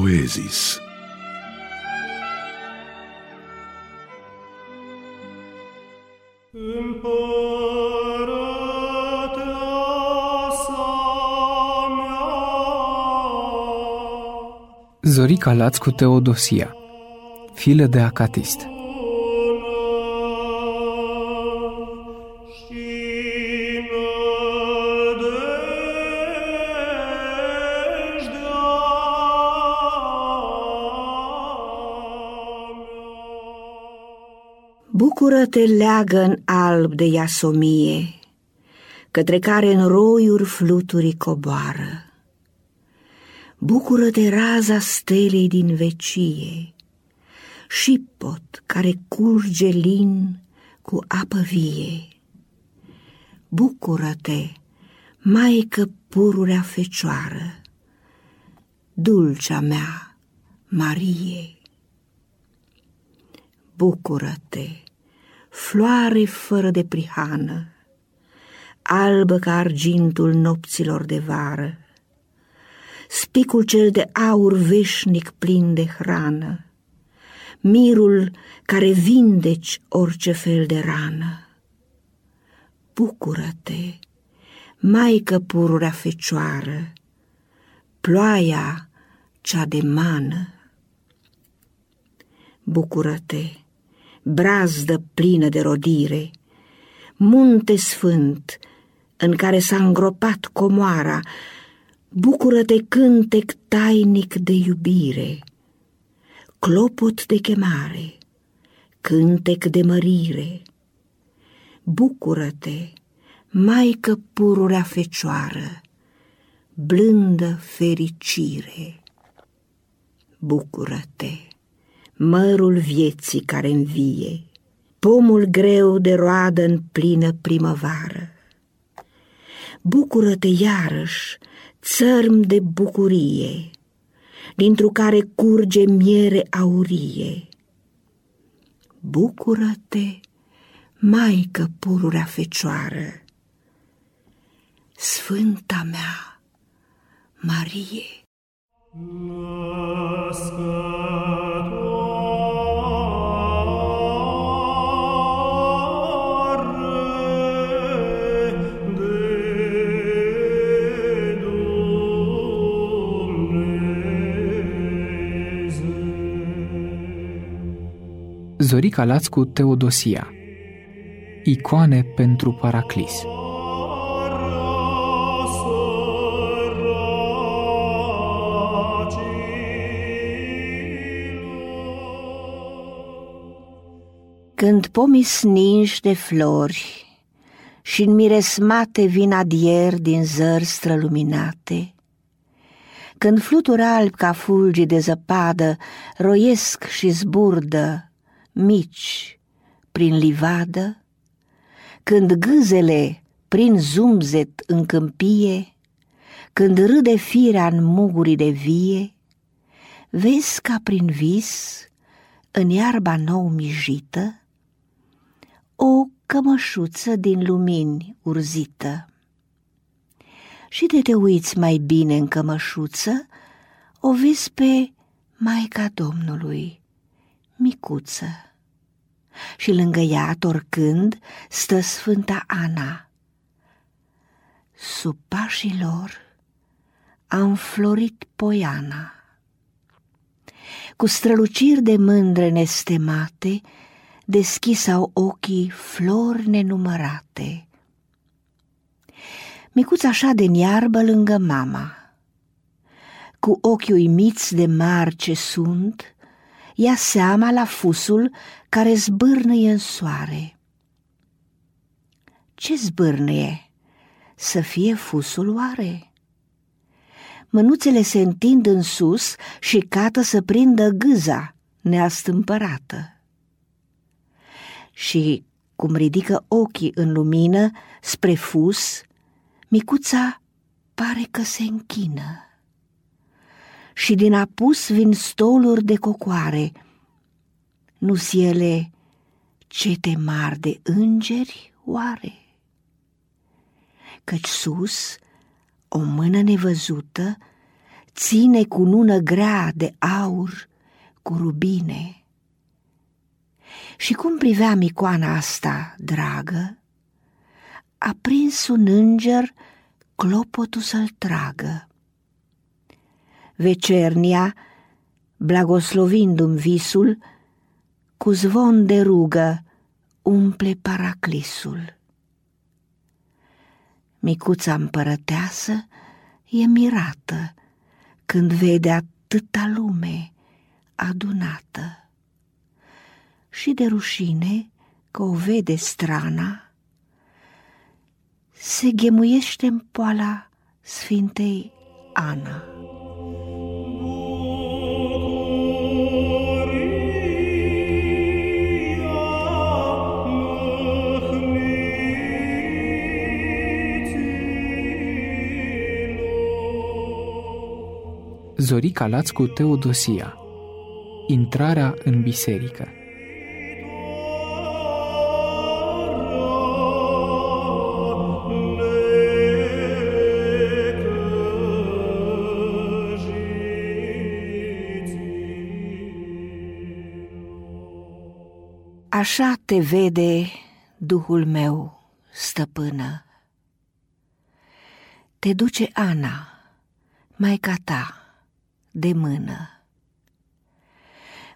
poezis. Zorica Laț cu Teodosia, filă de acatist. Bucură-te leagă în alb de iasomie, Către care în roiuri fluturii coboară. Bucură-te raza stelei din vecie, Și pot care curge lin cu apă vie. Bucură-te, Maică pururea fecioară, Dulcea mea, Marie. Bucură-te, floare fără de prihană, albă ca argintul nopților de vară, spicul cel de aur veșnic plin de hrană, mirul care vindeci orice fel de rană. Bucură-te, Maică pururea fecioară, ploaia cea de mană. Bucură-te, brazdă plină de rodire, munte sfânt în care s-a îngropat comoara, bucură-te cântec tainic de iubire, clopot de chemare, cântec de mărire. Bucură-te, Maică pururea fecioară, blândă fericire. Bucură-te! Mărul vieții care învie, pomul greu de roadă în plină primăvară. Bucură-te iarăși, țărm de bucurie, dintr-o care curge miere aurie. Bucură-te, Maică pururea fecioară, Sfânta mea, Marie. Zorica Laț cu Teodosia. Icoane pentru Paraclis. Când pomii sninși de flori și în miresmate vin adier din zări străluminate, când fluturi albi ca fulgi de zăpadă roiesc și zburdă mici prin livadă, când gâzele prin zumzet în câmpie, când râde firea în muguri de vie, vezi ca prin vis, în iarba nou mijită, o cămășuță din lumini urzită. Și de te uiți mai bine în cămășuță, o vezi pe Maica Domnului, micuță și lângă ea, torcând, stă Sfânta Ana. Sub pașii lor a înflorit poiana. Cu străluciri de mândre nestemate, deschisau ochii flori nenumărate. Micuța așa de iarbă lângă mama, cu ochii uimiți de mari ce sunt, ia seama la fusul care zbârnăie în soare. Ce zbârnăie? Să fie fusul oare? Mânuțele se întind în sus și cată să prindă gâza neastâmpărată. Și cum ridică ochii în lumină spre fus, micuța pare că se închină și din apus vin stoluri de cocoare. Nu-s ele cete mari de îngeri, oare? Căci sus, o mână nevăzută ține cu nună grea de aur cu rubine. Și cum privea micoana asta, dragă, a prins un înger clopotul să-l tragă. Vecernia, blagoslovindu-mi visul, cu zvon de rugă umple paraclisul. Micuța împărăteasă e mirată când vede atâta lume adunată. Și de rușine că o vede strana, se ghemuiește în poala Sfintei Ana. Zorica Laț cu Teodosia. Intrarea în biserică. Așa te vede Duhul meu, stăpână. Te duce Ana, maica ta, de mână.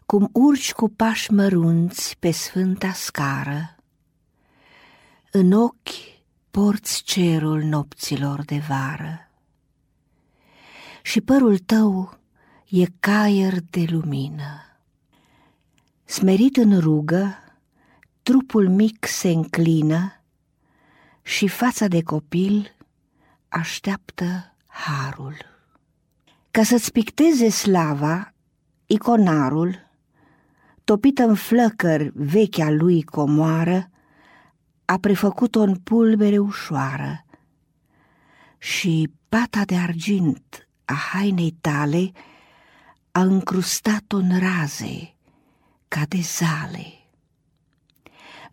Cum urci cu pași mărunți pe sfânta scară, în ochi porți cerul nopților de vară și părul tău e caier de lumină. Smerit în rugă, trupul mic se înclină și fața de copil așteaptă harul. Ca să-ți picteze slava, iconarul, topită în flăcări vechea lui comoară, a prefăcut-o în pulbere ușoară și pata de argint a hainei tale a încrustat-o în raze ca de zale.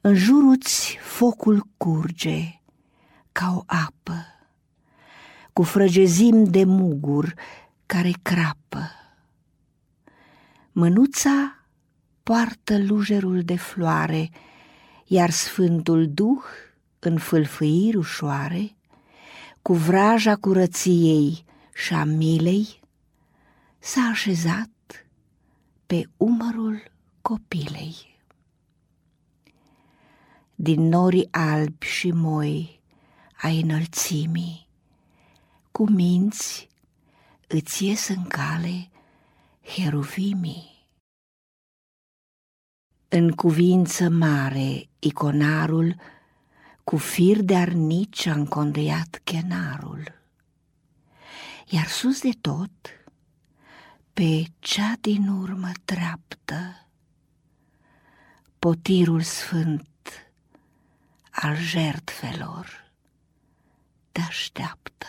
În juruți focul curge ca o apă, cu frăgezim de mugur care crapă. Mânuța poartă lujerul de floare, iar Sfântul Duh, în fâlfâiri ușoare, cu vraja curăției și a milei, s-a așezat pe umărul copilei din norii albi și moi ai înălțimii, cu minți îți ies în cale heruvimii. În cuvință mare iconarul cu fir de arnici a încondeiat chenarul, iar sus de tot, pe cea din urmă treaptă, potirul sfânt al jertfelor te așteaptă.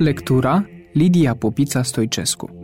Lectura Lidia Popița Stoicescu